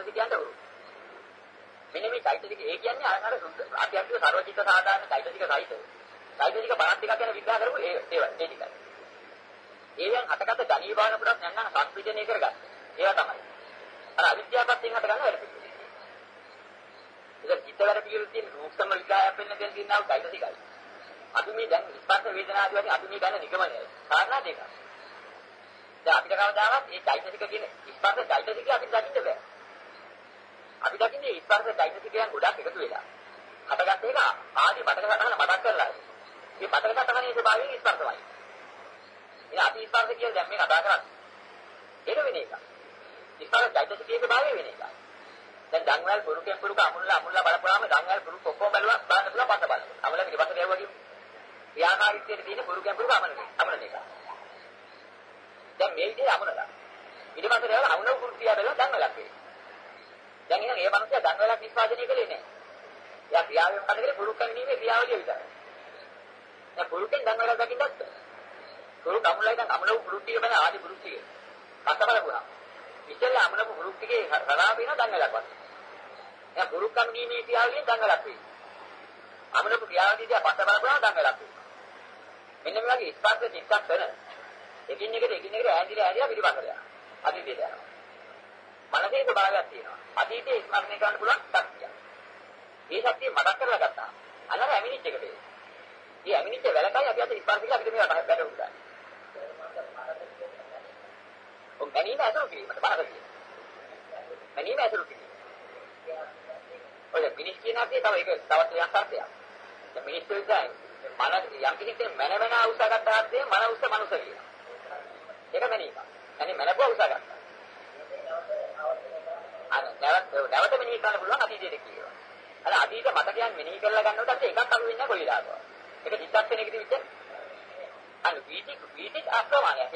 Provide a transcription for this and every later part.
කාරණා හතරක් තියෙනවා චෛතසිකයන්ට උරු. මෙන්න මේ චෛතසික ඒ කියන්නේ අර අර අධ්‍යාත්මික සර්වචිත්ත සාධාරණ චෛතසික සහිත. චෛතසික 52ක් ගැන විග්‍රහ කරමු ඒ ඒවා ඒ ටිකයි. ඒවෙන් හටගත්ත ධනී භාවන පුරක් යන්න සංස්පීඩනය කරගන්න. ඒවා තමයි. අර අවිද්‍යාවපත්යෙන් හට ගන්න වැඩ පිළිවෙල. ඒක චිත්ත වැඩ පිළිවෙල තියෙන රූපසම විග්‍රහයක් වෙන්න දෙන දිනව චෛතසිකයි. අපි මේ දැන් ස්පර්ශ වේදනා ආදී වශයෙන් අපි මේ ගන්න නිගමනය. කාරණා දෙකක්. දැන් අපිට කවදාවත් මේ චෛතසික කියන ස්පර්ශ චෛතසිකය අපිට දකින්න බෑ. අපි දකින්නේ ස්පර්ශ චෛතසිකයන් ගොඩක් එකතු වෙලා. හටගත් එක ආදී මතක සටහන මතක් කරලා. මේ මතක සටහනේ ස්වභාවයෙන් ස්පර්ශමයි. ඉතින් අපි ස්පර්ශ කියලා දැන් මේ කතා කරන්නේ. ඒක වෙන එකක්. ස්පර්ශ චෛතසිකයේ ස්වභාවය වෙන එකක්. දැන් ධම්වැල් පුරුකෙන් පුරුක අමුල්ලා අමුල්ලා බලපුවාම ධම්වැල් පුරුක ඔක්කොම බලුවා බලන්න පුළුවන් පස්ස බලන්න. අමුල්ලා පිටපස්ස ගෑවුවා කියමු. ක්‍රියාකාරීත්වයේ තියෙන පුරුකෙන් පුරුක අමනනේ. අමනන එක. දැන් මේ විදිහේ අමනලා. ඊට පස්සේ ඒවා අමුණු කුර්තිය බැලුවා ධම්වැලක් වෙයි. දැන් එහෙනම් ඒ මනුස්සයා ධම්වැලක් නිෂ්පාදනය කළේ නැහැ. එයා ක්‍රියාවෙන් කඩගෙන පුරුකන් නීමේ ක්‍රියාවලිය විතරයි. දැන් පුරුකෙන් ධම්වැලක් දකින්නත් පුරුක අමුණලා ඉතින් අමුණු පුරුක්තිය බැල ආදි පුරුක්තිය. පස්ස බලපුවා. ඉතින් අමුණු පුරුක්තියේ රලා වෙන ධම්වැලක් වගේ. දැන් පුරුකන් නීමේ ක්‍රියාවලිය ධම්වැලක් වෙයි. අමුණු ක්‍රියාවලිය දිහා පස්ස බලපුවා ධම්වැලක් වෙයි. මෙන්න මේ වගේ ස්පර්ශ චිත්තක් කරන එකින් එකට එකින් එකට ඈඳිලා ඈඳිලා පිළිබඳ යනවා. අතීතයට යනවා. මනසේ ස්වභාවයක් තියෙනවා. අතීතයේ ස්මරණය කරන්න පුළුවන් ශක්තිය. මේ ශක්තිය මතක් කරලා ගත්තා. අනර ඇමිනිච් එකට. මේ ඇමිනිච් වැලකයි අපි අත ස්පර්ශ කියලා අපිට මේවට බැට උඩා. ඔය මැනීම ඇසුරු කිරීමට බාර දෙන්න. මැනීම ඇසුරු කිරීම. ඔය මිනිස් කියන අපේ තව එක තවත් දෙයක් අර්ථයක්. දැන් මිනිස්සු ඉඳන් මන යම් කෙනෙක් මනමන උසගත්ත හත්තේ මන උස මනුස කියනවා. ඒක මැනීම. يعني මනපුව උසගත්තා. අර අතීත මතකයන් මෙනෙහි කරලා ගන්නකොට අපිට එකක් අහු වෙන්නේ කොයිලාද? ඒක චිත්තක්ෂණයකදී විතර. අන්න වීතික වීතික ආක්‍රමණයක්.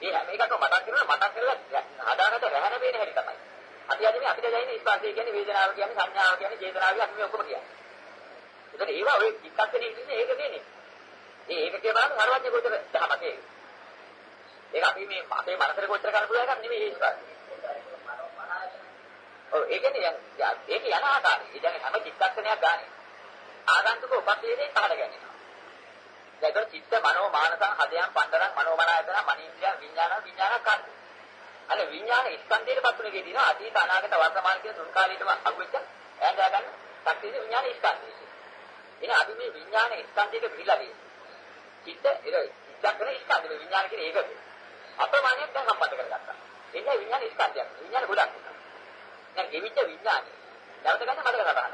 ඒ හැම එකක්ම මතක් කරලා මතක් කරලා හදාගත්ත රහන වේන හැටි තමයි. අපි අද මේ අපිට දැනෙන ස්පර්ශය කියන්නේ වේදනාව කියන්නේ සංඥාව කියන්නේ චේතනාව අපි මේ ඔක්කොම කියන්නේ. ඒකට ඒවා ඔය චිත්තක්ෂණයේ ඉන්නේ ඒක දෙන්නේ. ඒ ඒක කියලා බලන්න සර්වඥ ගෝචර දහමක ඒක. ඒක අපි මේ අපේ මනසට ගෝචර කරන්න පුළුවන් එකක් නෙමෙයි ඒ ස්පර්ශය. ඔව් ඒ කියන්නේ ඒක යන ආකාරය. ඒ කියන්නේ හැම චිත්තක්ෂණයක් ගන්න. ආගන්තුක උපක්ලේශයෙන් පහළ ගැනීම. දැන් චිත්ත මනෝ මානසං හදයන් පණ්ඩරං මනෝමනායතන මනීන්ද්‍රිය විඥාන විඥාන කන්ද. අර විඥාන ස්කන්ධයේ පතුලේ තියෙන අතීත අනාගත වර්තමාන කියන තුන් කාලීටම අහුවෙච්ච ඈඳා ගන්න ශක්තිය විඥාන ස්කන්ධය. එහෙනම් අපි මේ විඥාන ස්කන්ධයක පිළිලා තියෙන්නේ. චිත්ත ඒක චක්‍රන ස්කන්ධේ විඥාන කියන ඒකද. අප්‍රමාණයක් දැන් සම්බන්ධ කරගත්තා. එන්නේ විඥාන ස්කන්ධයක්. විඥාන ගොඩක්. දැන් ගෙවිච්ච විඥානය. නැවත ගන්න මඩක සටහන.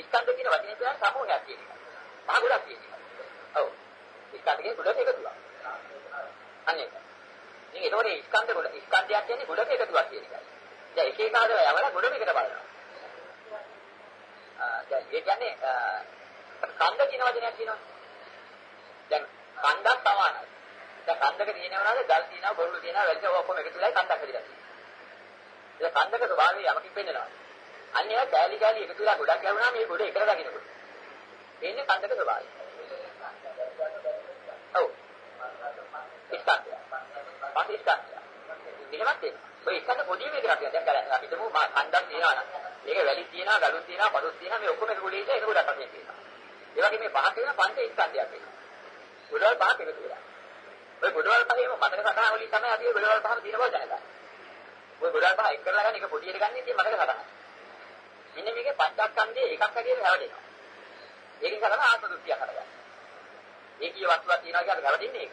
ස්කන්ධ කියන වචනේ කියන සමූහයක් කියන එක. මහ ගොඩක් කියන එක. ඔව්. ස්කන්ධයේ ගොඩක් එකතුවක්. අනේ. ඉතින් ඒතකොට ස්කන්ධ ගොඩ ස්කන්ධයක් කියන්නේ ගොඩක එකතුවක් කියන එකයි. දැන් එක එක ආදව යවලා ගොඩකට බලනවා. ආ දැන් ඒ කියන්නේ කන්ද කියන වචනයක් තියෙනවා. දැන් කන්දක් සමානයි. දැන් කන්දක තියෙනවනවාද ගල් තියෙනවා බොරුළු තියෙනවා වැල්ල ඔක්කොම එකතු වෙලා කන්දක් හදිලා තියෙනවා. ඒක කන්දක ස්වභාවය යමකින් පෙන්නනවා. අන්න ඒවා කෑලි කෑලි එකතු වෙලා ගොඩක් ලැබුණා මේ ගොඩ එකට දකින්නකොට. එන්නේ කන්දක ස්වභාවය. ඔව්. ඉස්කන්ධය. පස්සේ ඉස්කන්ධය. එහෙමත් ඒ. ඔය ඉස්කන්ධ පොඩි මේක අපි දැන් කරන්නේ. අපි හිතමු මා කන්දක් තියෙනවා නම් ඒක වැලි තියෙනවා, ගලුත් තියෙනවා, පඩොත් තියෙනවා මේ ඔක්කොම එක ගොඩේ ඉඳලා ඒක ගොඩක් අපේ තියෙනවා. ඒ වගේ මේ පහක් වෙන පංච ඉස්කන්ධයක් වෙනවා. ගොඩවල් පහක් එකතු වෙලා. ඔය ගොඩවල් පහේම මතක සටහන වලින් තමයි අපි ඔය ගොඩවල් පහම තියෙන බව දැනගන්නේ. ඔය ගොඩවල් පහ එක් කරලා ගන්න එක පොඩියට ගන්න ඉතින් මතක සටහන. මෙන්න මේකේ පංචස්කන්ධයේ එකක් හැටියට හැවටෙනවා. ඒකෙන් කරන ආත්ම දෘෂ්ටියක් හදගන්න. ඒකීය වස්තුවක් තියනවා කියන්නේ හැවටෙන්නේ ඒක.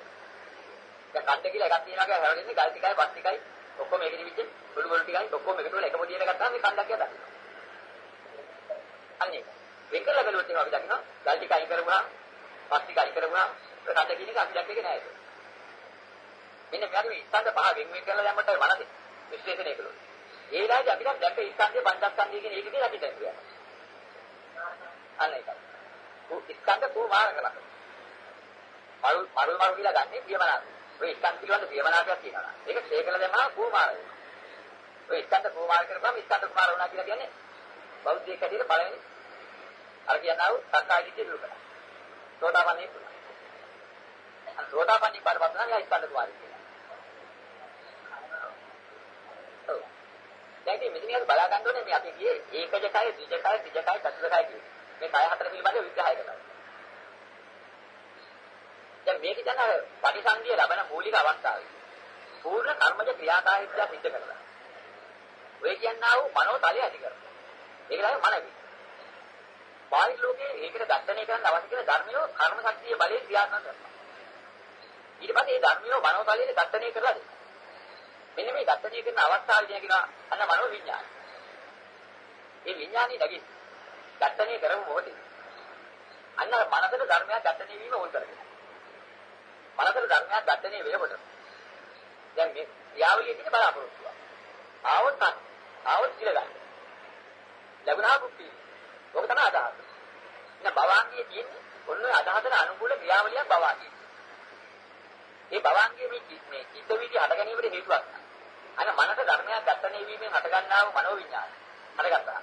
දැන් කන්ද කියලා එකක් තියනවා කියන්නේ හැවටෙන්නේ ගල් ටිකයි පස් ටිකයි ඔක්කොම ඒකෙ නිවිච්ච බොළු බොළු ටිකයි ඔක්කොම එකතු වෙලා එක පොඩියට ගත්තාම මේ කන්දක් කියලා දකිනවා. අන්නේ වෙන් කරලා බලුවොත් එහෙනම් අපි දකිනවා ගල් ටික අයින් කරගුණා පස් ටික අයින් කරගුණා කන්ද කියන එක අපි දැක්කේ නෑ ඒක. මෙන්න මෙයාගේ ස්කන්ධ පහ වෙන් වෙන් කරලා දැම්මට මනසේ විශ්ලේෂණය කළොත්. ඒ වෙලාවේදී අපි දැක්ක ස්කන්ධය පංචස්කන්ධය කියන ඒකදී අපි දැක්කේ. අන්න ඒකයි. ස්කන්ධ කුමාර කලක. මරු මරු මරු කියලා ගන්නේ ප්‍රියමනාප. ඔය ස්කන්ධ පිළිබඳ ප්‍රියමනාපයක් තියෙනවා. ඒක ශේකල දැමහා කුමාර වෙනවා. ඔය ස්කන්ධ කුමාර කරපුවම ස්කන්ධ කුමාර වුණා කියලා කියන්නේ බෞද්ධයෙක් හැටියට පළවෙනි අර කියනවා සක්කාය දිට්ඨිය දුරු කරා. සෝතාපන්නී වුණා. අර සෝතාපන්නී පාඩපත් නම් යා ස්කන්ධ කුමාරය මෙතන අපි බලා ගන්න ඕනේ මේ අපි ගියේ ඒකජ කය, ද්විජ කය, ත්‍රිජ කය, චතුර්ථ කය කියන. මේ කය හතර පිළිබඳව විග්‍රහය කරනවා. දැන් මේක දැන් අර පරිසංගිය ලබන මූලික අවස්ථාවේ පූර්ණ කර්මජ ක්‍රියාකාරීත්වය සිද්ධ කරනවා. ඔය කියන්නා වූ මනෝතලය ඇති කරනවා. ඒක තමයි මනවි. බාහිර ලෝකයේ ඒකට දර්ශනය කරන්න අවශ්‍ය කරන ධර්මියෝ කර්ම ශක්තිය බලයෙන් ක්‍රියාත්මක කරනවා. ඊට පස්සේ මේ ධර්මියෝ මනෝතලයේ දර්ශනය කරලා දෙනවා. මෙන්න මේ දර්ශනය කරන අවස්ථාවේදී කියනවා අන්න මනෝ විඥාන. මේ විඥානي නැගී දර්ශනය කරමු මොකද? අන්න මනසට ධර්මයක් දර්ශනය වීම ඕන කරගෙන. මනසට ධර්මයක් දර්ශනය වෙනකොට දැන් මේ ක්‍රියාවලියේ තියෙන බලාපොරොත්තුව. ආවොත් ගන්න. ආවොත් ඉල ගන්න. ලැබුණා කුප්පි. ඔක තමයි අදහස. ඉතින් භවාංගයේ තියෙන්නේ ඔන්න ඔය අදහසට අනුකූල ක්‍රියාවලියක් භවාංගයේ. ඒ භවාංගයේ මේ මේ චිත්ත වීදි හට ගැනීමට හේතුවක්. අන්න මනස ධර්මයක් දර්ශනය වීමෙන් හට ගන්නා වූ මනෝ විඥාන. හටගත්තා.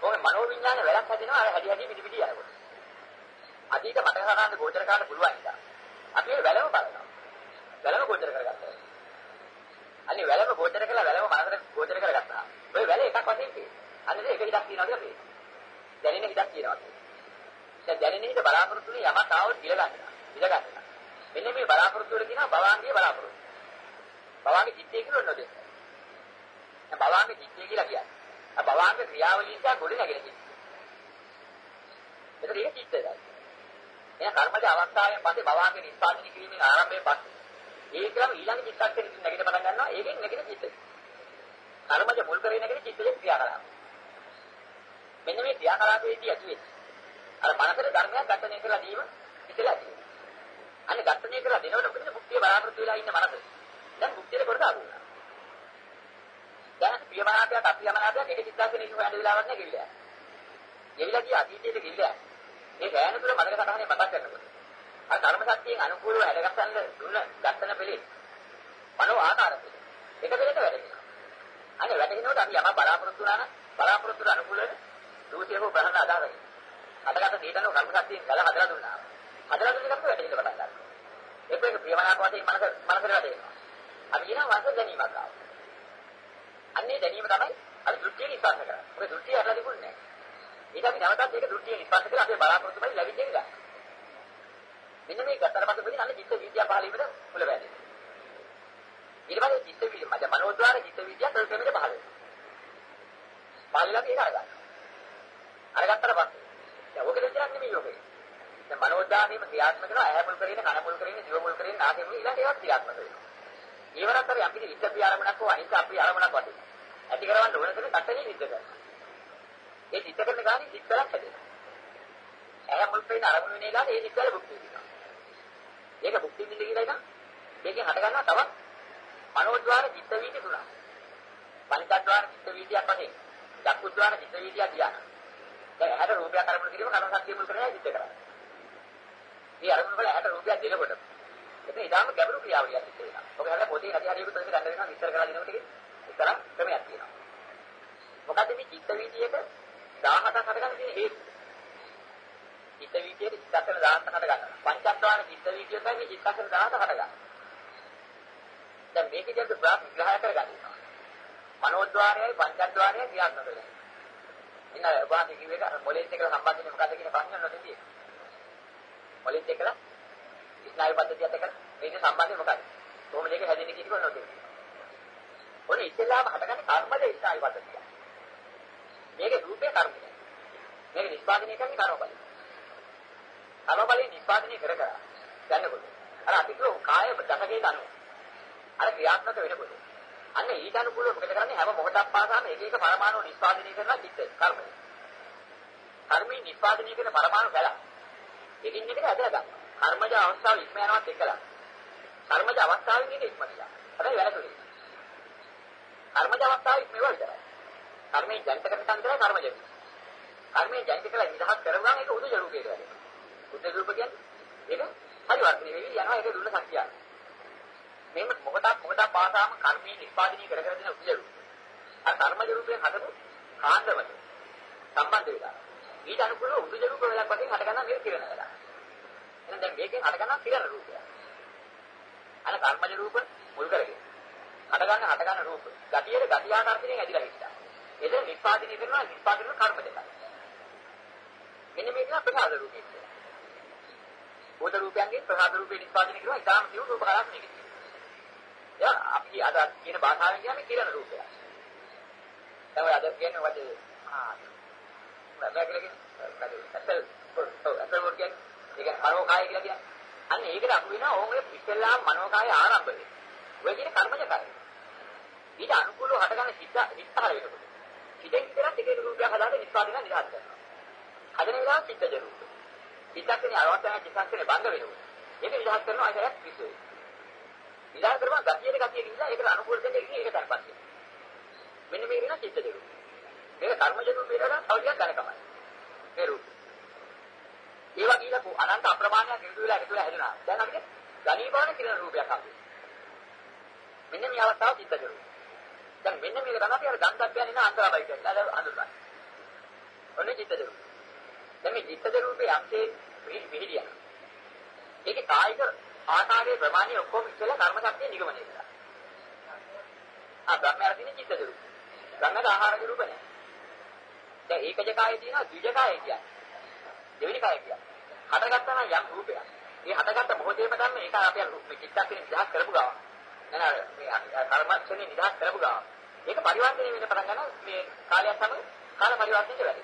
කොහොමද මනෝ විඥානේ වැලක් හැදෙනවා අර හැදි හැදි පිටි පිටි යනකොට. අතීත මතක සාරාන්ත ගෝචර කරන්න පුළුවන් නිසා. අපි ඒ වැලම බලනවා. වැලම ගෝචර කරගත්තා. අනේ වැලම ගෝචර කළා වැලම මනසට ගෝචර කරගත්තා. ඔය වැල එකක් වශයෙන් තියෙනවා. අන්න ඒක හිතක් තියනවා කියලා පේනවා. දැනෙන හිතක් තියෙනවා. දැන් දැනෙන හිත බලාපොරොත්තු වෙන යමක් ආවොත් ඉල ගන්නවා. ඉල ගන්නවා. මෙන්න මේ බලාපොරොත්තු වල කියනවා භවාංගයේ බලාපොරොත්තු. භවාංග චිත්තය කියලා නෝද. දැන් භවාංග චිත්තය කියලා කියන්නේ. ආ භවාංග ක්‍රියාවලියෙන් තමයි ගොඩ නැගෙන චිත්තය. ඒකට ඒක චිත්තයයි. එයා කර්මජ අවස්ථාවෙන් පස්සේ භවාංග නිස්පාදනය කිරීමෙන් ආරම්භයෙන් පස්සේ ඒකම ඊළඟ චිත්තක්ෂණෙකින් නැගිට පටන් ගන්නවා ඒකෙන් නැගිට චිත්තය. කර්මජ මුල් කරගෙන නැගිට චිත්තයේ ක්‍රියාකලාප. මෙන්න මේ ක්‍රියාකලාපයේදී ඇති වෙන්නේ අර මනසට ධර්මයක් ඝට්ටණය කරලා දීම ඉතලා ඇති වෙනවා. අනේ ඝට්ටණය කරලා දෙනකොට මොකද මුක්තිය බලාපොරොත්තු වෙලා ඉන්න මනස. දැන් මුක්තියට කොට දාගන්නවා. දැන් ප්‍රියමනාපයක් අප්‍රියමනාපයක් එක චිත්තක්ෂණයකින් හොයන වෙලාවක් නෑ කිව්ලා. ගෙවිලා ගිය අතීතයට ගිහිල්ලා. ඒ ගෑනු තුළ මතක සටහනේ මතක් කරනකොට. අර ධර්ම සත්‍යයෙන් අනුකූලව වැඩගස්සන්න දුන්න ඝට්ටන පෙළේ. මනෝ ආකාර පෙළේ. එක පෙළට වැඩෙනවා. අනේ වැඩෙනකොට අපි යම බලාපොරොත්තු වුණා නම් බලාපොරොත්තුට අනුකූලව දෝෂය හෝ ප්‍රහන්න අදාළයි. අදගත දීතන කර්ම ශක්තියෙන් ගල හදලා දුන්නා. හදලා දුන්න එකත් වැඩි ඉඳ පටන් ගන්නවා. ඒක එක ප්‍රියමනාප වශයෙන් මනස මනසට වැටෙනවා. අපි කියනවා වාස දැනීමක් ආවා. අන්නේ දැනීම තමයි අර දෘෂ්ටිය නිස්පර්ශ කරන්නේ. ඔය දෘෂ්ටිය අරලා තිබුණේ නැහැ. ඊට අපි නැවතත් ඒක දෘෂ්ටිය නිස්පර්ශ කරලා අපේ බලාපොරොත්තු වෙයි ලැබෙන්නේ නැහැ. මෙන්න මේ ගතර පස්සේ වෙන්නේ අන්න චිත්ත විද්‍යාව පහළ වීමද මුල වැදෙන්නේ. ඊට පස්සේ චිත්ත විද්‍යාව මජ මනෝද්වාර චිත්ත විද්‍යාව ප්‍රකෘතිමද පහළ වෙනවා. පහළලා ඒක අරගන්නවා. අරගත්තට පස්සේ දැන් ඔක දෙයක් නෙමෙයි ඔකේ. දැන් මනෝද්දාමීම ක්‍රියාත්මක කරනවා ඇහැ මුල් කරගෙන කන මුල් කරගෙන දිව මුල් කරගෙන නාසය මුල් ඊළඟ ඒවා ක්‍රියාත්මක වෙනවා. ඊවරත් හරි අපිට ඉච්ඡ ප්‍රියාරමණක් හෝ අනිත් අප්‍රිය ආරමණක් වශයෙන්. ඇති කරවන්න ඕන දෙයක් කටේ සිද්ධ කරනවා. ඒ සිද්ධ කරන ගානේ සිත්තරක් හැදෙනවා. ඇහැ මුල් කරගෙන අරමුණ වෙන එලාට ඒ සිත්තර භුක්ති විඳිනවා. ඒක භුක්ති විඳින්න කියලා එක මේකෙන් හට ගන්නවා තවත් මනෝද්වාර චිත්ත වීති තුනක්. පංචද්වාර චිත්ත වීතියක් වශයෙන්. චක්කුද්වාර චිත්ත වීතියක් කියනවා. දැන් ඇහැට රූපයක් අරමුණු කිරීම කර්ම ශක්තිය මුල් කරගෙන සිද්ධ කරන්නේ. මේ අරමුණු වල ඇහැට රූපයක් දෙනකොට එතන ඊටාම ගැඹුරු ක්‍රියාවලියක් සිද්ධ වෙනවා. ඔබ හැබැයි පොතේ නැති හරියකට ඒක ගන්න වෙනවා විස්තර කරලා දෙනකොට ඒක තරම් ක්‍රමයක් තියෙනවා. මොකද මේ චිත්ත වීතියක 17ක් හදගන්න තියෙන හේතු. චිත්ත වීතියේ චිත්තක්ෂර 17ක් හදගන්න. පංචස්වාන චිත්ත වීතිය තමයි මේ චිත්තක්ෂර 17 හදගන්න. දැන් මේකේ දෙයක් ප්‍රාග්‍රහය කරගන්නවා. මනෝද්වාරයයි පංචද්වාරයයි ක්‍රියාත්මක වෙනවා. ඉන්න ඔබාගේ කිව්ව එක මොලේත් එක්ක සම්බන්ධ වෙන්නේ මොකද්ද කියන ප්‍රශ්න නොදෙන්නේ. මොලේත් එක්ක ස්නායු පද්ධතියත් එක්ක මේක සම්බන්ධය මොකක්ද? කොහොමද ඒක හැදෙන්නේ කියන එක නොදෙන්නේ. ඔනේ ඉස්සෙල්ලාම හටගන්නේ කර්මද ස්නායු පද්ධතිය. මේකේ රූපේ කර්මද. මේක නිස්පාදනය කරන්නේ කර්ම බලය. කර්ම බලය නිස්පාදනය කර කර යනකොට අර අපිට කාය දසකේ දනු. අර ක්‍රියාත්මක වෙනකොට අන්න ඊට අනුකූලව මොකද කරන්නේ හැම මොහොතක් පාසාම එක එක පරමාණු නිෂ්පාදනය කරනවා චිත්ත කර්මය. කර්මී නිෂ්පාදනය කරන පරමාණු බැල. එකින් එකට ඇදලා ගන්නවා. කර්මජ අවස්ථාව ඉක්ම යනවත් එක්කලා. කර්මජ අවස්ථාවෙන් ඉන්නේ ඉක්ම කියලා. හැබැයි වැරදුනේ. කර්මජ අවස්ථාව ඉක්ම ඒවා විතරයි. කර්මයේ ජනිත කරන තන්ත්‍රය කර්මජ වේ. කර්මයේ ජනිත කළා නිදහස් කරගන්න ඒක උදු ජරුකේ කියලා. උදු ජරුක කියන්නේ ඒක පරිවර්තනය වෙවි යනවා ඒක දුන්න ශක්තියක්. මේක මොකටද මොකටද පාසාම කර්මී නිෂ්පාදනය කර කර දෙන උදේරු. අර කර්මජ රූපයෙන් හදපු කාණ්ඩවල සම්බන්ධ වෙලා. ඊට අනුකූලව උදේරු රූප වලක් වශයෙන් හට ගන්නා මේ කිරණ වෙලා. එහෙනම් දැන් මේකෙන් හට ගන්නා කිරණ රූපය. අර කර්මජ රූප මුල් කරගෙන. හට ගන්න හට ගන්න රූප. ගතියේ ගති ආකාරයෙන් ඇදිලා හිටියා. එතන නිස්පාදනය කරනවා නිස්පාදනය කරන කර්ම දෙකයි. මෙන්න මේක ප්‍රසාද රූපේ කියලා. බෝධ රූපයන්ගේ ප්‍රසාද රූපේ නිස්පාදනය කරනවා ඉතාලම සිව් රූප කලාවක් නෙකේ. යා අපි අද කියන භාෂාවෙන් කියන්නේ කිරණ රූපය. තමයි අද කියන්නේ වගේ ආ මම කියන්නේ ඇපල් ඇපල් වර්ගයක් ඒක මනෝකාය කියලා කියන්නේ. අන්න ඒකට අහු වෙනවා ඕම ඉස්සෙල්ලාම මනෝකාය ආරම්භ වෙනවා. ඔය කියන කර්මජ කාය. ඊට අනුකූලව හටගන්න සිද්ධ විස්තර වෙනකොට. සිතෙන් විතරක් එක එක රූපයක් හදාගෙන නිස්පාදනය නිදහස් කරනවා. හදන වෙලාව සිද්ධ රූප. චිත්තක්ෂණේ අරවත්තන චිත්තක්ෂණේ බංග වෙනවා. ඒක නිදහස් කරනවා අයිසයක් පිස්සුවේ. නිදහස් කරනවා ගතියේ ගතිය ගිහිල්ලා ඒකට අනුකූල දෙන්නේ ඉන්නේ ඒක තත්පත් වෙනවා. මෙන්න මේක න චිත්ත රූප. මේක කර්මජ රූපේ කරලා තව ටිකක් ගණකමයි. ඒ රූප. ඒවා කියලා අනන්ත අප්‍රමාණයක් එකතු වෙලා එකතු වෙලා හැදෙනවා. දැන් අපිට ගණීභවන කිරණ රූපයක් හම්බෙනවා. මෙන්න මේ අවස්ථාව චිත්ත රූප. දැන් මෙන්න මේක තමයි අපි අර ගන්ධබ්බයන් ඉන්න අන්තරාබයි කියන්නේ. අද අඳුරයි. ඔන්නේ චිත්ත රූප. දැන් මේ චිත්ත රූපේ අංශේ විහිදියා. ඒකේ කායික ආකාරයේ ප්‍රමාණය ඔක්කොම ඉස්සෙල්ලා කර්ම ශක්තිය නිගමනය කරා. ආ බ්‍රහ්මයාට තියෙන චිත්ත රූප. ගන්නක ආහාර රූප නෑ. දැන් ඒකජ කායේ තියෙනවා ද්විජ කායේ කියන්නේ. දෙවෙනි කායේ කියන්නේ. හටගත්තා නම් යම් රූපයක්. මේ හටගත්ත මොහොතේම තමයි ඒක අපි මේ චිත්තක්ෂණේ නිදහස් කරපු ගාව. නේද? මේ කර්මක්ෂණේ නිදහස් කරපු ගාව. ඒක පරිවර්තනය වෙන්න පටන් ගන්නවා මේ කාලයක් සමග කාල පරිවර්තනයේ වැඩි.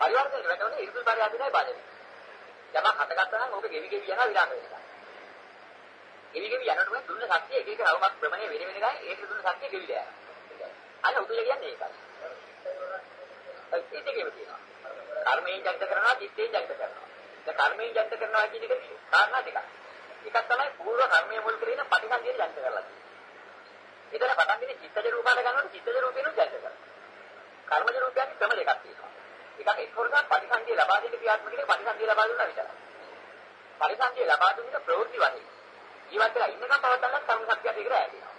පරිවර්තනයේ වැඩි ඉරුදු පරිවර්තනයයි බාධා වෙනවා. යමක් හටගත්තා නම් ඕක ගෙවි ගෙවි යනවා විනාශ වෙනවා. ගෙවි ගෙවි යනකොට දුන්න ශක්තිය එක එක රවමක් ප්‍රමණය වෙන වෙන ගානේ ඒක දුන්න ශක්තිය ගෙවිලා යනවා. අන්න උතුල කියන්නේ ඒකයි. ඒකේ තියෙනවා. කර්මයෙන් ජනිත කරනවා, චිත්තයෙන් ජනිත කරනවා. දැන් කර්මයෙන් ජනිත කරනවා කියන එක කාරණා දෙකක්. එකක් තමයි පූර්ව කර්මයේ මුල් කරගෙන පටිසන්ධිය ජනිත කරලා තියෙන්නේ. එතන පටන් ගන්නේ චිත්තජ රූපාට ගන්නකොට චිත්තජ රූපේනු ජනිත කරනවා. කර්මජ රූපයන්ගේ ක්‍රම දෙකක් තියෙනවා. එකක් එක්කෝරක පටිසන්ධිය ලබා දෙන්න ක්‍රියාත්මක කෙනෙක් පටිසන්ධිය ලබා දුන්නා විතරයි. පටිසන්ධිය ලබා දුන්න ප්‍රවෘත්ති වශයෙන්. ජීවත් වෙලා ඉන්නකම් පවත්වන්නත් කර්ම ශක්තියක් ඒකට ඇදෙනවා.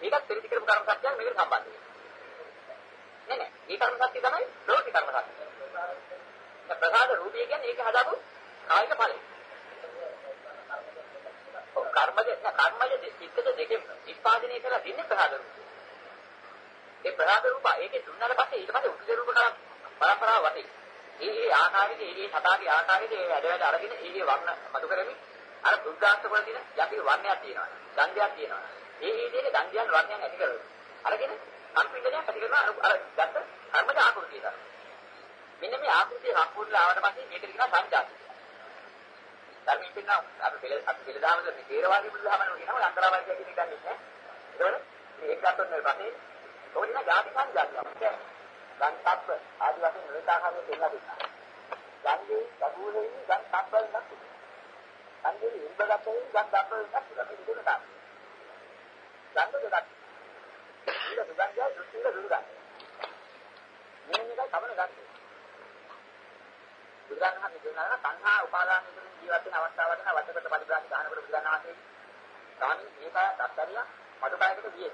ඒකත් පරිදි කරපු කර්ම ශක්තියක් මේකට සම්බන්ධ වෙනවා. නෑ නෑ. ඒ කර්ම ශක්තිය තමයි ප්‍රවෘත්ති කර්ම ශක්තිය. ප්‍රසාද රූපය කියන්නේ ඒක හදාපු කායික ඵලය. ඔව් කර්මද කර්මද චිත්තද දෙකෙන් නිස්පාදනය කරලා දෙන්නේ ප්‍රසාද රූපය. ඒ ප්‍රසාද රූප ඒකේ දුන්නාට පස්සේ ඊට පස්සේ උත්තර රූප කරා පරම්පරාව වටේ. ඒ ඒ ආකාරයේ ඒ ඒ සතාගේ ආකාරයේ ඒ වැඩ වැඩ අරගෙන ඒ ඒ වර්ණ මතු කරමින් අර බුද්ධාස්ත වල තියෙන යටි වර්ණයක් තියෙනවා. ගන්ධයක් තියෙනවා. ඒ ඒ දෙක ගන්ධයන් වර්ණයන් ඇති කරගන්න. අරගෙන සම්පින්දනයක් ඇති කරනවා අර ගත්ත කර්මජ ආකෘතිය තමයි. මෙන්න මේ ආකෘතිය සම්පූර්ණ ආවට පස්සේ මේක කියනවා සංජාති. ධර්මයෙන් කියනවා අපි පෙළ අපි පෙළදාමද මේ තේරවාදී බුදුහමනෝ කියනවා අන්තරාවාදී කියන එක ගන්නෙ නෑ. ඒකවල මේක ගත්තොත් මේ පස්සේ ඕනින ජාති සංජාතිය. ගන්තප්ප ආදි වශයෙන් නිරතාකාරයෙන් දෙන්නා දෙන්නා. ගන්ගේ ගබුලේ ගන් තප්පල් නැතු. ගන්ගේ ඉල්බගතේ ගන් තප්පල් නැතු. අපි දුක තා. ගන්ද දෙකක්. ඊට සුගන්ධය දෘෂ්ටිල දුරුගන්න. මේ එකයි කවන ගන්න. බුදුරජාණන් වහන්සේ කියනවා සංහා උපාදාන වලින් ජීවත් වෙන අවස්ථාවට නම් වචකට පරිබ්‍රාජ ගන්නකොට බුදුරජාණන් වහන්සේ ස්වාමී මේක දත්තරිය මඩුකායකට ගියේ.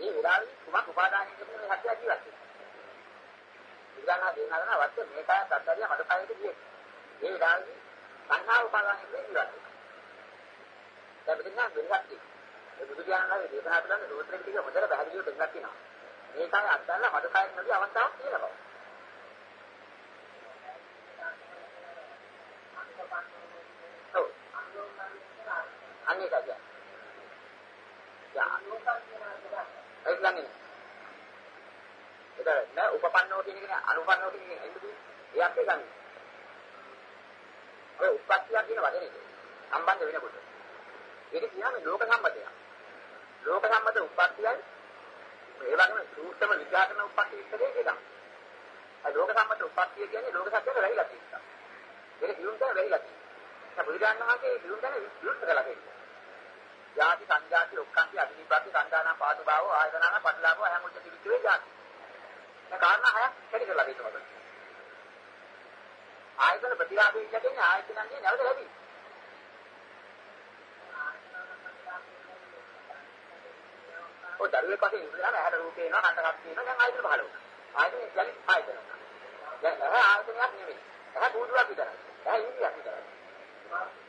ඒ වෙලාවේ කුමක් උපාදානයෙන් කියන මේ හත්ය ජීවත් වෙනවා. බුදුරජාණන් දෙන්නා වත්ත මේක දත්තරිය මඩුකායකට ගියේ. ඒ වෙලාවේ සංහා උපාදානයෙන් ජීවත් වෙනවා. දැන් බුදුරජාණන් දෙන්නත් ඒ බුදුරජාණන් වහන්සේ දේශනා කළා සූත්‍රෙක ටික හොඳට පැහැදිලිව දෙන්නක් තියෙනවා. මේකයි අත්දැකලා මඩුකායක නැති අවස්ථාවක් තියෙනවා. අන්න ඒක කියන්නේ. යා. ඒක ළඟින්. ඒක නෑ උපපන්නෝ කියන එක අනුපන්නෝ කියන එක එන්නේ. ඒත් ඒ ගන්න. ඔය උපපත්තිය කියන වචනේ සම්බන්ධ වෙනකොට. ඒක කියන්නේ ලෝක සම්මතය. ලෝක සම්මත උපපත්තියයි ඒ වගේම සූක්ෂම විද්‍යාත්මක උපපත්තිය විස්තරේ ඒක තමයි. ඒ ලෝක සම්මත උපපත්තිය කියන්නේ ලෝක සත්‍යයට වැහිලා තියෙනවා. ඒක දියුම් තමයි වැහිලා තියෙන්නේ. ඒ බුදුරජාණන් වහන්සේ දියුම් තමයි විස්තර කළා කියන්නේ. ජාති සංජාති ඔක්කාන්ති අදිනිපාති සංදාන පාතු භාව ආයතනන පටලාව අහමුච්ච තිවිච්චේ ජාති. මේ කාරණා හයක් කැටි කරලා දෙනවා. ආයතන ප්‍රතිලාභී කියන්නේ ආයතනන්නේ නැවත ලැබි. ඔය දරුවේ පස්සේ ඉඳලා ඇහැට රූපේ එනවා හඬක් තියෙනවා දැන් ආයතන පහළ වුණා. ආයතන යලි ආයතන. දැන් ඇහැ ආයතනයක් නෙමෙයි. ඇහැ බුදුරක් විතරයි. ඇහැ ඉන්දියක් විතරයි.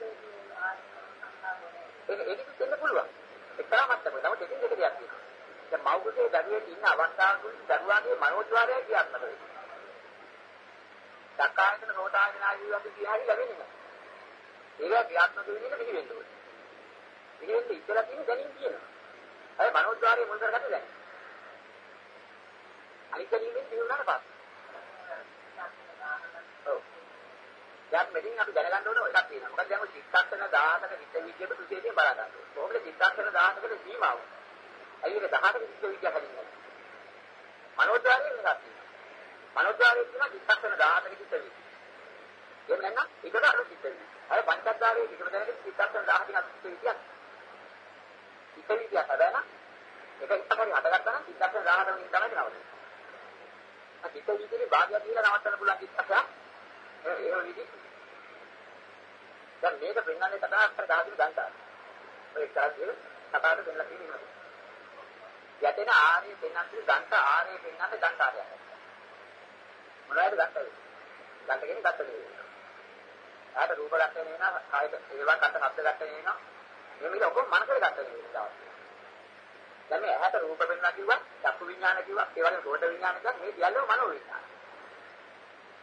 ඒක ඒක දෙන්න පුළුවන්. එක්තරා මට්ටමක. නමුත් එකින් දෙක දෙයක් තියෙනවා. දැන් මව්කුසේ දරුවෙක් ඉන්න අවස්ථාවකදී දරුවාගේ මනෝද්වාරය ක්‍රියාත්මක වෙනවා. සක්කායතන සෝතායතන ආදී වගේ කියාරි ලැබෙන්නේ නැහැ. ඒක ක්‍රියාත්මක වෙන්නේ පිළි වෙන්න ඕනේ. පිළි වෙන්න ඉස්සලා තියෙන දැනීම කියනවා. අය මනෝද්වාරයේ මුල් කරගන්න දැන. අනිත් දැනීමෙන් දිනුනාට පස්සේ. ඔව්. දැන් මෙතන අපි දැනගන්න ඕනේ එකක් තියෙනවා. මොකද දැන් ඔය චිත්තක්ෂණ 17ක චිත්ත විද්‍යාවට සුසේදී බලා ගන්න ඕනේ. කොහොමද චිත්තක්ෂණ 17කට සීමාව? අයි ඒක 18ක චිත්ත විද්‍යාව හදින්නේ. මනෝද්වාරයේ වෙනසක් තියෙනවා. මනෝද්වාරයේ තියෙන චිත්තක්ෂණ 17ක චිත්ත විද්‍යාව. එහෙම නැත්නම් ඒකට අර චිත්ත විද්‍යාව. අර පංචස්කාරයේ කිසිම දැනගෙන චිත්තක්ෂණ 17ක චිත්ත විද්‍යාව. චිත්ත විද්‍යාව හදාන ඒක ඉස්සරහින් හදගත්තා නම් චිත්තක්ෂණ 17 වලින් තමයි නවතින්නේ. આ චිත්ත විද්‍යාවේ භාගය කියලා නවත්තන්න පුළුවන් චිත්තක්ෂණ ඒ විදි දැන් මේක පෙන්වන්නේ කතා අක්ෂර 10 ගන්නවා. ඔය කරන්නේ කතාවට දෙන්න තියෙනවා. යතෙන ආර්ය පෙන්වන්නේ ගන්ට ආර්ය පෙන්වන්නේ ගන්ටාරයක්. මොනවද ගන්ටද? ගන්ට කියන්නේ ගත්ත දේ. ආට රූප ගන්න නේන, කායක ඒවා කට ශබ්ද ගන්න නේන. මේ මිල ඔක්කොම මනසට ගන්න නේන. දැන් මේ ඇහැට රූප පෙන්වනවා කිව්වා, චක්කු විඥාන කිව්වා, ඒ වගේම රෝධ විඥාන කිව්වා, මේ සියල්ලම මනෝ විඥාන.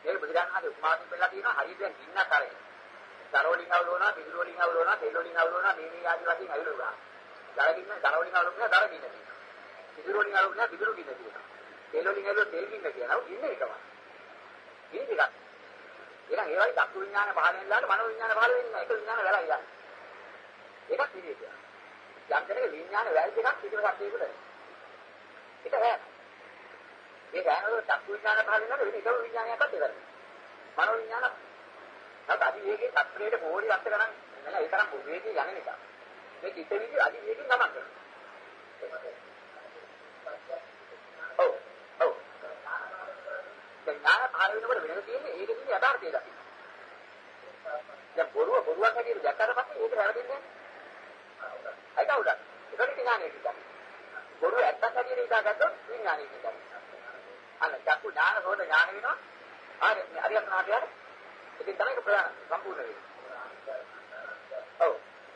මේක බුදුරජාණන් වහන්සේ උපමාවෙන් පෙන්නලා තියෙනවා හරියට දැන් ගින්න කරේ. දරෝලින් අවුලනවා, පිදුරු වලින් අවුලනවා, තෙල් වලින් අවුලනවා, මේ මේ ආදි වශයෙන් අවුලනවා. දර ගින්න දරෝලින් අවුලනවා, දර ගින්න තියෙනවා. පිදුරු වලින් අවුලනවා, පිදුරු ගින්න තියෙනවා. තෙල් වලින් අවුලනවා, තෙල් ගින්න කියනවා. ගින්න එකම. ගින්න එකක්. එහෙනම් ඒ වගේ චක්කු විඥාන පහළ වෙනලාට මනෝ විඥාන පහළ වෙන්නේ නැහැ. ඒක විඥාන වෙලා ඉන්නේ. ඒකත් පිළිගියා. යම් කෙනෙක් විඥාන වැල් දෙකක් පිටුර සත්‍යයකට. ඒක හැ. ඒ ගානවල චක්කු විඥාන පහළ වෙනකොට වෙන එකම විඥානයක්වත් ඉවරයි. මනෝ විඥාන නැත් අදි වේගයේ තත්ත්වයට පොඩි අත් ගණන් නෑ ඒ තරම් වේගයේ යන්නේ නිසා. මේ චිත්ත විදි අදි වේගයෙන් ගමන් කරනවා. ඔව් ඔව්. දැන් ඥාන පහළ වෙනකොට වෙන තියෙන්නේ ඒකේ තියෙන යථාර්ථය දකින්න. දැන් බොරුව බොරුවක් හැටියට දැක්කට පස්සේ ඒක වැරදින්නේ නෑ. ඒක උඩ. ඒකට ඥානෙ කිව්වා. බොරුව ඇත්තක් හැටියට ඉඳාගත්තොත් විඥානෙ කිව්වා. අන්න චක්කු ඥාන රෝධ ඥාන වෙනවා. හරි මේ අරියත් නාටයද? ඉතින් තමයි ප්‍රධාන සම්පූර්ණ වෙන්නේ. ඔව්.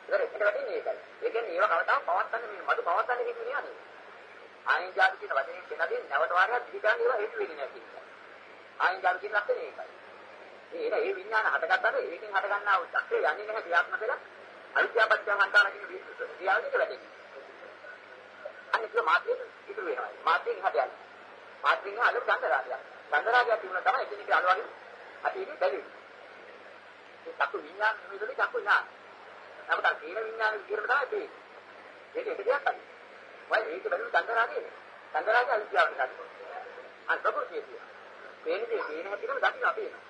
ඒක ඒක වැටෙන්නේ ඒකයි. ඒ කියන්නේ ඒව කවදාවත් පවත්තන්නේ මේ මඩු පවත්තන්නේ කියන්නේ නෑ. ආයන ජාති කියන වචනේ කියනදී නැවත වාරයක් පිළිගන්න ඒවා හේතු වෙන්නේ නැහැ කියන්නේ. ආයන ජාති කියන ලක්ෂණය ඒකයි. ඒ ඒ ඒ විඥාන හටගත්තට ඒකෙන් හට ගන්නා වූ චක්‍රය යන්නේ නැහැ ක්‍රියාත්මක වෙලා අවිද්‍යාපත්‍ය හන්තාන කියන ක්‍රියාවලියට වැටෙන්නේ. අනිත් මාත්‍යෙ ඉතුරු වෙනවා. මාත්‍යෙන් හට යන්නේ. මාත්‍රික අලු චන්දරාගය. චන්දරාගය තිබුණා තමයි එකිනෙක අලුවගේ අපි ඉන්නේ බැලුවේ. ඒ චක්කු විඥාන නෙමෙයි චක්කු විඥාන. නමුත් අර තීන විඥාන විදිහට තමයි තියෙන්නේ. ඒක එක දෙයක් තමයි. වයි ඒක බැලුවේ චන්දරාගයනේ. චන්දරාගය අවිද්‍යාවට ගන්නවා. අර ප්‍රകൃතිය කියන. පේනදී පේන හැටිම දකින්න අපි එනවා.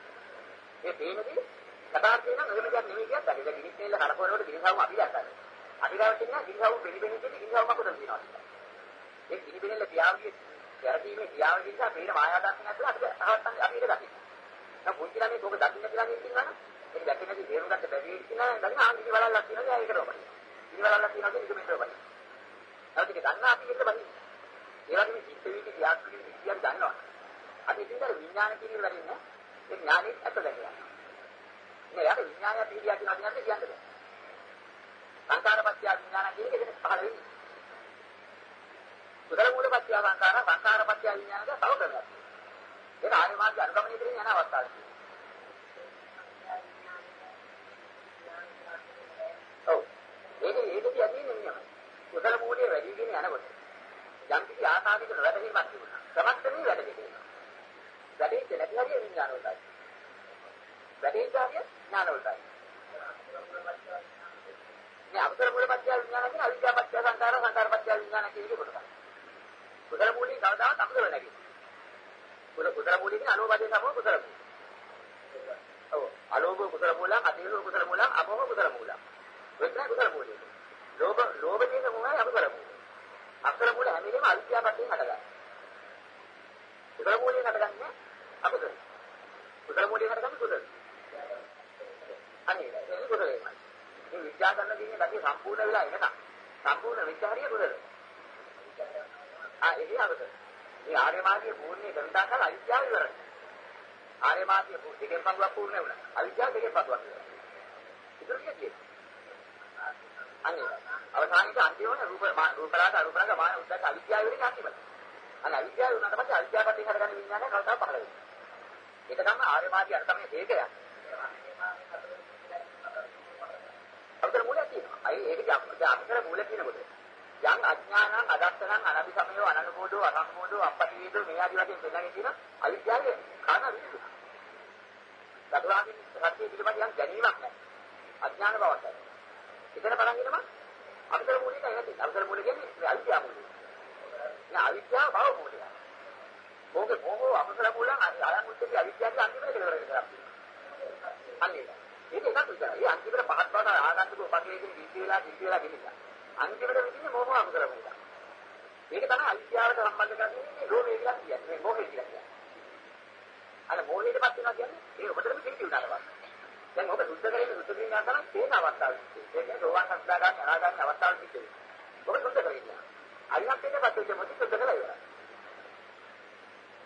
ඒ පේනදී යථාර්ථය නම් එහෙම දෙයක් නෙමෙයි කියත් අපි ගිනිත් තෙල්ල කඩපොරවට ගිනිසවම අපි දැක්කද. අපි ගාවට ඉන්න ගිනිසවම පිළිපෙන්නේ ගිනිසවම මොකද කියනවා. ඒ ගිනිපෙනෙල්ල පියාවගේ වැරදීමේ ක්‍රියාව නිසා මේන මායා දර්ශනය ඇතුළ අපිට සහවත්තන් අපි ඒක දකින්න. දැන් පුංචි ළමයි ඕක දකින්න කියලා ඉන්නවා නම් ඒක දැකෙන්නේ තේරුම් ගන්න බැරි ඉන්නවා නම් දකින්න ආන්ති වලල්ලක් තියෙනවා ඒකට ඔබයි. ඉනි වලල්ලක් තියෙනවා කියන්නේ ඒක මෙතන ඔබයි. නැවත ඒක දන්නා අපි ඒකට බහි. ඒ වගේම චිත්ත වීති ක්‍රියාත්මක විද්‍යාව දන්නවා. අපි ඉතින් අර විඥාන කියන එක වැඩින්නේ ඒ ඥානෙත් ඇත්ත දැකලා. නේ යාට විඥානය පිළිගියා කියන අදිනත් කියන්නේ. සංකාරපත්‍ය විඥාන කියන එක පහළ වෙන්නේ. සුදල මූලපත්‍ය සංකාර සංකාරපත්‍ය විඥානක තව කරගන්නවා. ඒක ආර්ය මාර්ගය අනුගමනය කරගෙන යන අවස්ථාවක්. ඔව්. ඒක ඒකදී ඇදෙන්නේ නියමයි. සුදල මූලයේ වැඩිගෙන යනකොට යම් කිසි ආසාවයකට වැටීමක් තිබුණා. සමස්තමේ වැටෙන්නේ. වැටෙන්නේ නැති හරිය විඥාන වලයි. වැටෙන්නේ හරිය ඥාන වලයි. මේ අකුසල මූලපත්‍ය විඥාන කියන අවිද්‍යාපත්‍ය සංකාර සංකාරපත්‍ය විඥාන කියන එක කොටසක්. කුසල මූලික කවදාවත් අකුසල නැගි. කුල කුසල මූලික අනුපදේ සමෝ කුසල මූලික. ඔව් අලෝභ කුසල මූලං අතීව කුසල මූලං අපෝහ කුසල මූලං. වෙන කුසල මූලික. ලෝභ ලෝභ කියන මොනවායි අකුසල මූලික. අකුසල මූල හැම වෙලේම අවිද්‍යාවපත්යෙන් හටගන්නවා. කුසල මූලික හටගන්නේ අකුසල. කුසල මූලික හටගන්නේ කුසල. අනේ ඒක කුසලයි. මේ විද්‍යා කරන දිනේ ගැටි සම්පූර්ණ වෙලා එනකම් සම්පූර්ණ විචාරිය කුසල. ආ ඒක අවශ්‍ය. මේ ආර්ය මාර්ගයේ පූර්ණේ ගන්තා කාල අවිද්‍යාව ඉවරයි. ආර්ය මාර්ගයේ දෙකෙන් පංගුවක් පූර්ණ වුණා. අවිද්‍යාව දෙකෙන් පංගුවක් ඉවරයි. ඒක කියන්නේ. අනේ අවසානයේ අන්තිමට රූප රූපලාට අරූපලාට මාන උද්දච්ච අවිද්‍යාව වෙන්නේ අන්තිමට. අන්න අවිද්‍යාව උනාට පස්සේ අවිද්‍යාවපටින් හටගන්න විඥානය කවදා පහළ වෙන්නේ. ඒක තමයි ආර්ය මාර්ගය අර තමයි ඒකය. අපතර මූලයක් තියෙනවා. අයි ඒක අපතර මූලයක් කියනකොට යම් අඥානං අදත්තනං අනபிසමයෝ අනනුබෝධෝ අසම්මෝධෝ අපටිවේදෝ මේ ආදි වශයෙන් දෙන්නගෙන තියෙන අවිද්‍යාවේ කාණ විසු. සතරාගින් සත්‍ය පිළිබඳ යම් දැනීමක් නැහැ. අඥාන බවක් නැහැ. එතන බලන් ඉන්නම අපතර මූලිකයි නැති. අපතර මූලික කියන්නේ අවිද්‍යාව මූලික. නෑ අවිද්‍යාව භව මූලිකයි. ඕකේ මොකෝ අපතර මූලයන් අයන් උත්තේ අවිද්‍යාවේ අන්තිමට කෙලවර කරලා. අන්නේ. ඒක එකක් විතරයි. ඒ අන්තිමට පහත් බව ආගන්තුක උපකේකින් විශ්ේලා විශ්ේලා ගිහිල්ලා. අන්තිමට වෙන්නේ මොහොම අපතර මූලය. ඒක තමයි අවිද්‍යාවට සම්බන්ධ කරන්නේ ලෝභය කියලා කියන්නේ. මේ මොහේ කියලා කියන්නේ. අර මොහේටපත් වෙනවා කියන්නේ ඒ ඔබටම පිළිති උනාට පස්සේ. දැන් ඔබ සුද්ධ කරගෙන සුද්ධ කිරීම කරන තේන අවස්ථාවක්. ඒ කියන්නේ සෝවාන් සංස්දා ගන්න අනාගත අවස්ථාවක් තිබෙන්නේ. ඔබ සුද්ධ කරගෙන. අරිහත් එකපත් වෙච්ච මොකද සුද්ධ කරලා ඉවරයි.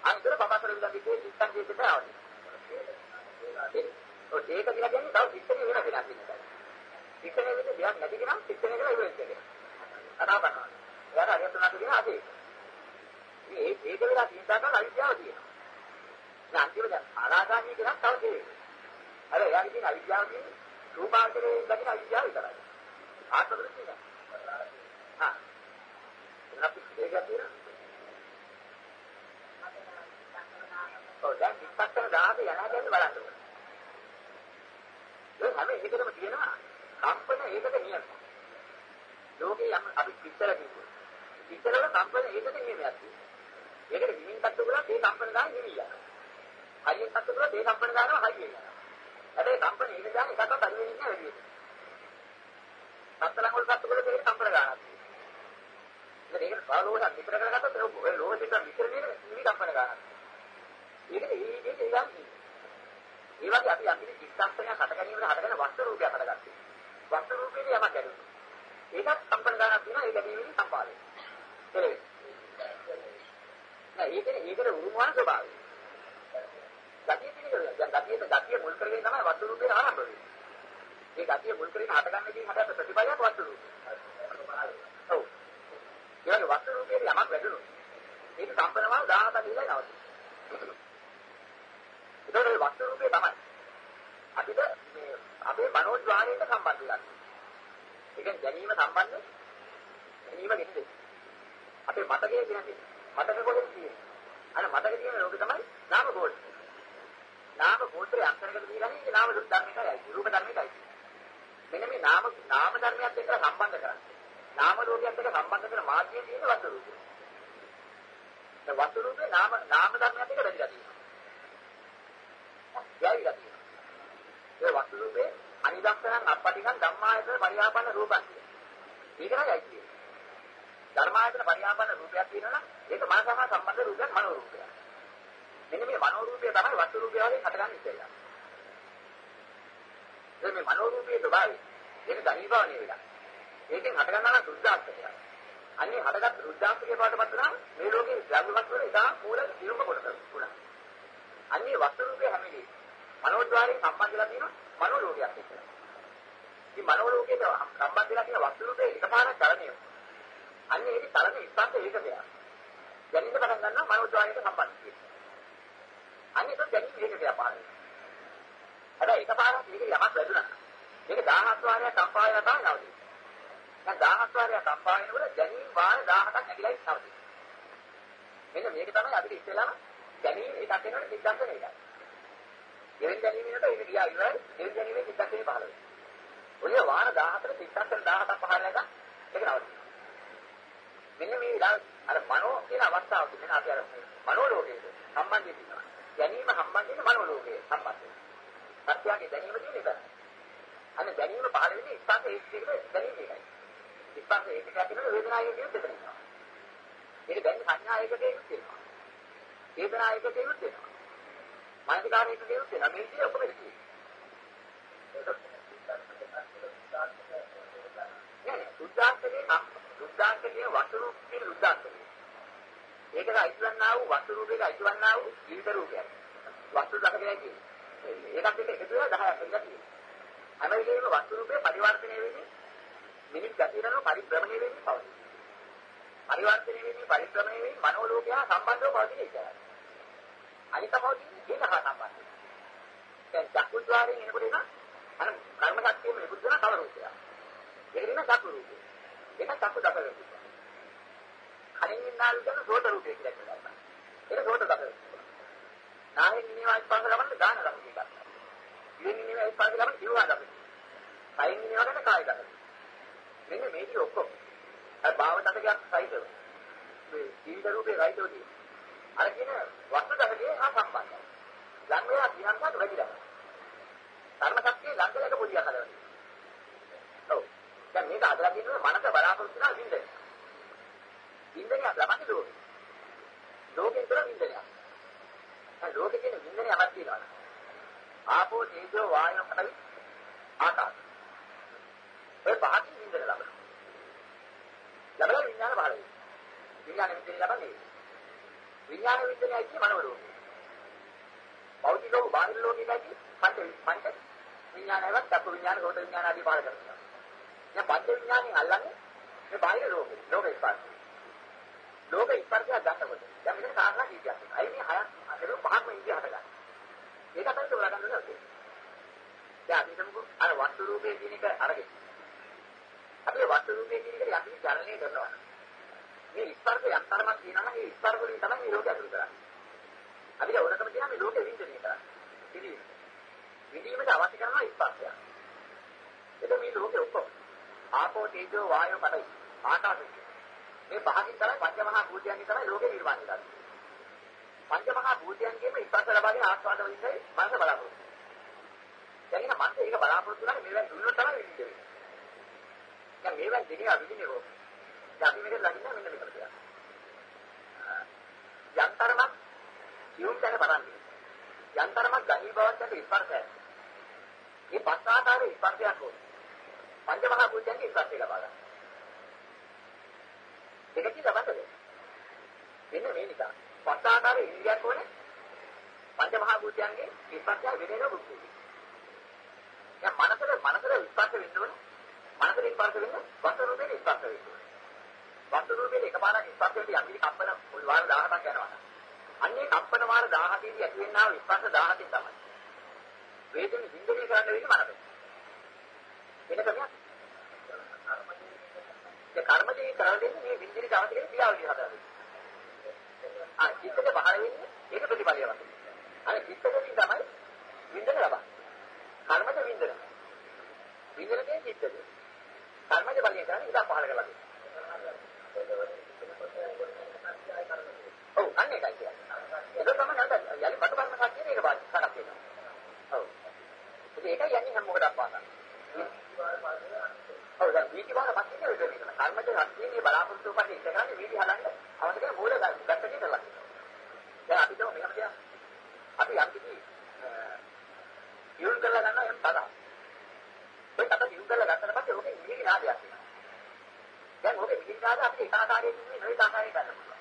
අන්තර පබතර විලා දිගේ සිත්තන් දෙකට ආවද. ඔය ඒක කියලා කියන්නේ තව සිත්තනේ වෙන දෙයක් නෙමෙයි. සිත්තනේ වෙන්නේ දෙයක් නැති කෙනා සිත්තනේ කියලා ඉවරයි. කතා කරනවා. එයාට අරිහත් උනාට කියන ආදී. මේ ඒක වෙලා තියෙනවා නම් අවිද්‍යාව තියෙනවා. දැන් අන්තිමට අනාගාමී කෙනා තව තියෙනවා. අර එයාගේ තියෙන අවිද්‍යාව කියන්නේ රූපාන්තරයේ දකින අවිද්‍යාව විතරයි. ආත්ම දෘෂ්ටිය නෑ. හා. අපි ඒක තියෙනවා. ඔව් දැන් විපස්සන දාහක යනවා කියන්නේ බලන්න ඕනේ. ඒ හැම එකකටම තියෙනවා කම්පන ඒකට නියම. ලෝකේ යම් අපි පිටතර කිව්වොත්. පිටතර වල කම්පන ඒකට නියමයක් තියෙනවා. ඒකට විමින් කට්ටු කරලා ඒ කම්පන දාන නිවිලා. හයියෙන් කට්ටු කරලා ඒ කම්පන දානවා හයියෙන් යනවා. හැබැයි කම්පන ඒක දාන එකක්වත් අඩු වෙන්නේ නැහැ වැඩි වෙන්නේ. සත්තරන් වල කට්ටු කරලා ඒක කම්පන ගන්නවා. ඉතින් ඒක පාලෝහක් විතර කරගත්තොත් ඔය ලෝහ දෙක විතර නේ නිවි කම්පන ගන්නවා. ඒක ඒක ඒක ගන්නේ. ඒ වගේ අපි අපි චිත්තස්තනය හට ගැනීමට හටගෙන වස්තු රූපයක් හටගත්තා. වස්තු රූපේදී යමක් ගැටෙනවා. ඒකත් කම්පන ගන්නක් තියෙනවා ඒ ගැනීමෙන් සම්පාදනය. එළවෙයි. නෑ ඒකනේ ඒකට උරුම වන ස්වභාවය. ගතිය පිළිගන්න. දැන් ගතියට ගතිය මුල් කරගෙන තමයි වස්තු රූපේ ආරම්භ වෙන්නේ. ඒ ගතිය මුල් කරගෙන හටගන්නකින් හටගත්ත ප්‍රතිපලයක් වස්තු රූපේ. ඔව්. ඒ වගේ වස්තු රූපේ යමක් වැඩුණොත් ඒක කම්පන වල 17 කියලා නවතිනවා. ඒතකොට වස්තු රූපේ තමයි. අපිට මේ අපේ මනෝද්වාරයට සම්බන්ධ වෙලා. ඒ කියන්නේ දැනීම සම්බන්ධ දැනීම නෙමෙයි. අපේ මතකයේ කියන්නේ මතක කොහෙද තියෙන්නේ? අර මතක තියෙන ලෝකෙ තමයි නාම කෝෂ. නාම කෝෂයේ අක්ෂරයකට දීලානේ ඒ නාම ධර්මයටයි රූප ධර්මයටයි. මෙන්න මේ නාම නාම ධර්මයත් එක්ක සම්බන්ධ කරන්නේ. නාම ලෝකයත් එක්ක සම්බන්ධ කරන මාධ්‍යයේ තියෙන වස්තු රූපය. ඒ වස්තු රූපේ නාම නාම ධර්මයත් එක්ක බැඳලා තියෙනවා. යයිලා තියෙනවා. ඒ වස්තු රූපේ අනිදක්ෂණං අපටිකං ධම්මායතන පරියාපන්න රූපං කියනවා. මේකයි අයිති. ධර්මායතන පරියාපන්න රූපයක් තියෙනවා ඒක මානසම සම්බන්ධ රූපයක් මනෝ රූපයක්. මෙන්න මේ මනෝ රූපය තමයි වස්තු රූපය වගේ හටගන්න ඉස්සෙල්ලා. ඒ මේ මනෝ රූපයේ ස්වභාවය ඒක ධනී බව නෙවෙයි. ඒකෙන් හටගන්නා නම් සුද්ධාස්තකය. අන්නේ හටගත් සුද්ධාස්තකයේ පාටපත් නම් මේ ලෝකේ ද්‍රව්‍යවත් වල ඉතා මූල දිනුම කොටස තුනක්. අන්නේ වස්තු රූපය හැමදේ මනෝද්වාරයෙන් සම්බන්ධ වෙලා තියෙන මනෝ ලෝකයක් එක්ක. ඉතින් මනෝ ලෝකයට සම්බන්ධ වෙලා තියෙන වස්තු රූපේ එකපාරක් චලනය. අන්නේ ඒකේ චලන ස්පර්ශ ඒකකයක්. දැනින්න පටන් ගන්නවා මනෝද්වාරයට සම්බන්ධ වෙලා. අන්නේ ඒක දැනීම ඒකකයක් පාරයි. හැබැයි එකපාරක් මේක යමක් වැදුනා. මේක 1000ක් වාරයක් කම්පා වෙනවා තමයි නවතින්නේ. දැන් 1000ක් වාරයක් කම්පා වෙනකොට දැනීම වාර 1000ක් නැగిලා ඉස්සවදී. මෙන්න මේක තමයි අපිට ඉස්සෙල්ලාම දැනීම ඒකත් වෙනකොට සිද්ධාන්ත නේද? දෙවෙනි දැනීමකට ඒක ගියා ඉවරයි. දෙවෙනි දැනීමේ සිද්ධාන්තේ පහළ වෙනවා. ඔය වාර 14 සිද්ධාන්ත 17ක් පහළ නැගා ඒක නවතිනවා. මෙන්න මේ විලාස අර මනෝ කියන අවස්ථාව මෙන්න අපි අර මනෝ ලෝකයේ සම්බන්ධය තියෙනවා. දැනීම සම්බන්ධයෙන් මනෝ ලෝකයේ සම්බන්ධය. සත්‍යයේ දැනීම තියෙන එක. අන්න දැනීම පහළ වෙන්නේ ස්පර්ශ ඒකකේ දැනීම එකයි. ස්පර්ශ ඒකකයක් තියෙන වේදනා ඒකකයක් දෙතනවා. ඒක දැන් සංඥා ඒකකයක් තියෙනවා. වේදනා ඒකකයක් තියෙනවා. මානසිකාර ඒකකයක් තියෙනවා. මේ විදිහට ඔක්කොම ඉන්නේ. නෑ සුද්ධාන්තකේ සුද්ධාන්තකේ වස්තු රූපේ සුද්ධාන්තකේ. ඒකට අයිතිවන්නා වූ වස්තු රූපේට අයිතිවන්නා වූ ජීවිත රූපයක්. වස්තු දහකයක් කියන්නේ. ඒකත් එක්ක එකතු වෙලා 10ක් වෙනවා. හැම වෙලේම වස්තු රූපේ පරිවර්තනය වෙන්නේ නිමිති ඇති වෙනවා පරිභ්‍රමණය වෙන්නේ පවතින. පරිවර්තනය වෙන්නේ පරිභ්‍රමණය වෙන්නේ මනෝලෝකය සම්බන්ධව පවතින එකයි. අනිත පවතින්නේ ඒක හා සම්බන්ධයි. දැන් චක්කුද්්වාරයෙන් එනකොට එන අර කර්ම ශක්තියම නිකුත් වෙන කල රූපය. ඒක නෙමෙයි චක්කු රූපය. ඒක චක්කු දක රූපය. කලින් ඉන්නාලු කියන සෝත රූපය කියලා කියනවා. ඒක සෝත දක රූපය. නාහෙන් ඉන්නවා ස්පර්ශ ලබන්න දාන ලබන්න එකක්. ඉතින් ඉන්නවා ස්පර්ශ ලබන්න ජීවා ලබන්න. කයින් ඉන්නවා ගැන කාය දක. මෙන්න මේක ඔක්කොම අර භාව දකයක් සයිතව. මේ ජීවිත රූපේ රයිතෝ තියෙන. අර කියන වස්තු දකේ හා සම්බන්ධයි. ලං වෙලා කියනකට වැඩිලා. කර්ම ශක්තිය ලං වෙලක පොඩියක් හදලා. ඔව්. දැන් මේක අදලා කියනවා මනස බලාපොරොත්තු වෙනා වින්දනය. වින්දනයක් ලබන්නේ ලෝකෙ. ලෝකෙන් තොර වින්දනයක්. දැන් ලෝකෙ තියෙන වින්දනය අහක් තියෙනවා. ආපෝ තේජෝ වායෝ පඨවි ආකාශ. ඒ පහකින් වින්දන ලබනවා. ලබලා විඥාන පහළ වෙනවා. විඥාන වින්දනය ලබන්නේ. විඥාන වින්දනයයි කියන්නේ මනෝ ලෝකෙ. භෞතික වූ බාහිර ලෝකයේදී පංච පංච විඥානයවත් චක්කු විඥාන, රෝත විඥාන ආදී පහළ කරනවා. දැන් පංච විඥාණයෙන් අල්ලන්නේ මේ බාහිර ලෝකෙ, ලෝක ස්පර්ශය. ලෝක ස්පර්ශය ගන්නකොට දැන් මෙතන කාරණා කීපයක් තියෙනවා. අයි මේ හයක් අතර පහක්ම ඉන්දිය හට ගන්න. ඒක තමයි තෝරා ගන්න ඕනේ. දැන් අපි හිතමුකෝ අර වස්තු රූපයේ කියන එක අරගෙන. අපි වස්තු රූපයේ කියන එක යටි චලනය කරනවා. මේ ස්පර්ශය යම්තරමක් තියෙනවා මේ ස්පර්ශ වලින් තමයි මේ ලෝකය අතුරු කරන්නේ. අපිට ඕනකම තියෙනවා මේ ලෝකෙ විඳින්න කරන්නේ. විඳින්න. විඳීමට අවශ්‍ය කරනවා ස්පර්ශය. ඒක මේ ලෝකෙ ඔක්කොම. ආපෝ තේජෝ වායෝ පඨවි ආකාශය. මේ පහකින් තමයි පංචමහා භූතයන්ගේ තමයි ලෝකෙ නිර්මාණය කරන්නේ. පංචමහා භූතයන්ගේම ස්පර්ශ ලබාගෙන ආස්වාද වෙන්නේ මනස බලාපොරොත්තු. දැන් ඉතින් මනස ඒක බලාපොරොත්තු වෙනා මේවෙන් දුන්නොත් තමයි විඳින්නේ. දැන් මේවෙන් දෙකේ විඳින්නේ කොහොමද? දැන් අපි මේක ළඟින් මෙන්න මෙතන කියලා. යන්තරමක් සියුම් තැන බලන්නේ. යන්තරමක් ගහී බවක් ඇති ස්පර්ශය. මේ පස් ආකාරයේ ස්පර්ශයක් ඕනේ. පංචමහා භූතයන්ගේ ස්පර්ශය ලබා ගන්න. ඒක කි ලබන්නද? මෙන්න මේ නිසා පස් ආකාරයේ ඉන්ද්‍රියක් ඕනේ. පංචමහා භූතයන්ගේ ස්පර්ශය වෙනේන බුද්ධි. දැන් මනසට මනසට ස්පර්ශ වෙන්න ඕනේ. මනසට ස්පර්ශ වෙන්න වස්තු රූපේ ස්පර්ශ වෙන්න ඕනේ. වස්තු රූපේ එකපාරක් ස්පර්ශ වෙන්න යම්කිසි කප්පන වාර 17ක් යනවා. අන්නේ කප්පන වාර 17 දී ඇති වෙනා වූ ස්පර්ශ 17 තමයි. වේදෙන හින්දේ කරන්න වෙන්නේ මනසට. වෙන ක්‍රමයක්. ඒ කර්මදී කරලා දෙන්නේ මේ විඳිරි දවසේ ක්‍රියාවලිය හදලා. ආ චිත්තේ පහළ වෙන්නේ ඒක ප්‍රතිපලිය වශයෙන්. අර චිත්තකදී තමයි විඳින ලබන්නේ. කර්මද විඳින. විඳිනකේ චිත්තද. කර්මද බලය කරන්නේ ඉඳා පහළ කරලා දෙන්නේ. ඔව් අන්න ඒකයි කියන්නේ. ඒක තමයි නේද? යලි බඩ බන්න කන්නේ ඒක බාහිර කරක් වෙනවා. ඔව්. ඉතින් ඒකයි යන්නේ හැම මොකටද පාසන. ඔව් දැන් වීදි වල පස්සේ ඒක වෙනවා. කර්මජ ශක්තියේ බලාපොරොත්තු වෙන්නේ ඉස්සර කරන්නේ වීදි හදන්න අවශ්‍ය කරන මූල ගැටකේ කරලා. දැන් අපි තමයි මෙහෙම කියන අපි යම් කිසි යොල් කරලා ගන්නවා එම් පදා. ඒ තද යොල් කරලා ගත්තට පස්සේ ඔකේ මිහිරි නාදයක් එනවා. දැන් ඔකේ මිහිරි නාද අපිට එක ආකාරයකින් නෙවෙයි නොයෙක් ආකාරයකින් ගන්න පුළුවන්.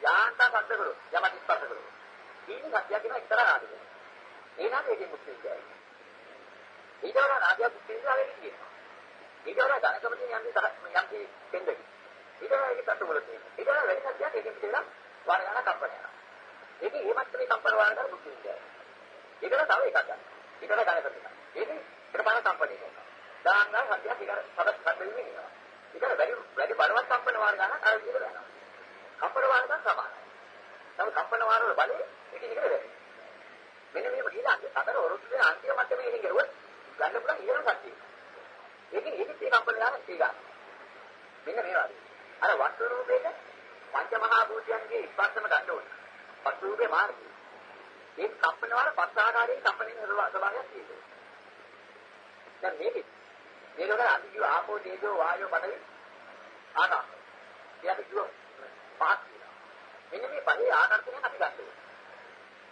යාන්ත සද්ද කරු යමක් ස්පර්ශ කරු. ඊට සත්‍ය කියන එක්තරා නාදයක්. ඒ නාදයෙන් මුක්තිය කියන්නේ. ඊට වඩා නාදයක් මුක්තිය කියන්නේ ඊට වඩා ධනකම තියෙන යම් යම් කෙන්දකි. ඊට වඩා ඒක තත්තු වල තියෙන. ඊට වඩා වැඩි සත්‍යයක් ඒකෙන් පිටේලා වාර යන කම්පන යනවා. ඒකේ මේ මට්ටමේ කම්පන වාර කරලා මුක්තිය කියන්නේ. ඒකට තව එකක් ගන්න. ඊට වඩා ධනකම තියෙනවා. ඒක ප්‍රමාණ කම්පණය කරනවා. දාන්න සත්‍යයක් ඒක සබත් හද වෙන්නේ නෑ. ඒක වැඩි වැඩි බලවත් කම්පන වාර ගන්න අර විදිහට යනවා. කම්පන වාර ගන්න සමානයි. තව කම්පන වාර වල බලය එකිනෙකට වැඩි. මෙන්න මේක කියලා අතර ඔරොත්තු වෙන අන්තිම මට්ටමේ ඉතින් ගරුවොත් ගන්න පුළුවන් ඉහළ සත්‍යය. ඒකෙන් ඒකත් ඒ කම්පන දාන ඒ ගන්න. මෙන්න මේ වගේ. අර වස්තු රූපේක පංචමහා භූතයන්ගේ ස්පර්ශම ගන්න ඕන. වස්තු රූපේ මාර්ගය. ඒ කම්පන වල පස් ආකාරයේ කම්පනින ස්වභාවයක් තියෙනවා. දැන් මේක මේක ගන්න අපි කිව්ව ආපෝ තේජෝ වායෝ පඨවි ආකාශ. ඒ අපි කිව්ව පහක් තියෙනවා. මෙන්න මේ පහේ ආකර්ෂණයක් අපි ගන්න ඕනේ.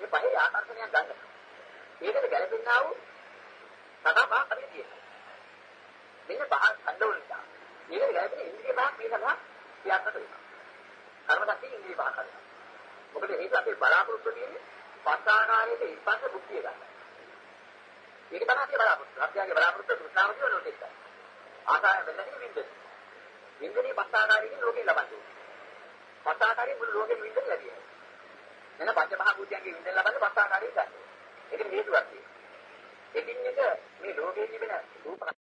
මේ පහේ ආකර්ෂණයක් ගන්න. ඒකට ගැලපෙන්නා වූ සතපා අපි තියෙනවා. මෙන්න පහ ගන්න ඕන නිසා. මේකට ගැලපෙන ඉන්ද්‍රිය පහක් මේ සඳහා ක්‍රියාත්මක වෙනවා. කර්මදක්ෂේ ඉන්ද්‍රිය පහක් කරනවා. මොකද ඒක අපේ බලාපොරොත්තු තියෙන්නේ පස් ආකාරයේ ස්පර්ශ බුද්ධිය ගන්න. ඒක තමයි අපි බලාපොරොත්තු. අපියගේ බලාපොරොත්තු තෘෂ්ණාව කියන එක. ආසාවෙන් වෙන්නේ වින්දන. වින්දනේ පස් ආකාරයකින් ලෝකේ ලබන්නේ. පස් ආකාරයෙන් මුළු ලෝකෙම වින්දන ලැබියෙනවා. එන පංච මහා භූතයන්ගේ වින්දන ලබන්නේ පස් ආකාරයෙන් ගන්න. ඒකට හේතුවක් තියෙනවා. එකින් එක මේ ලෝකයේ තිබෙන රූප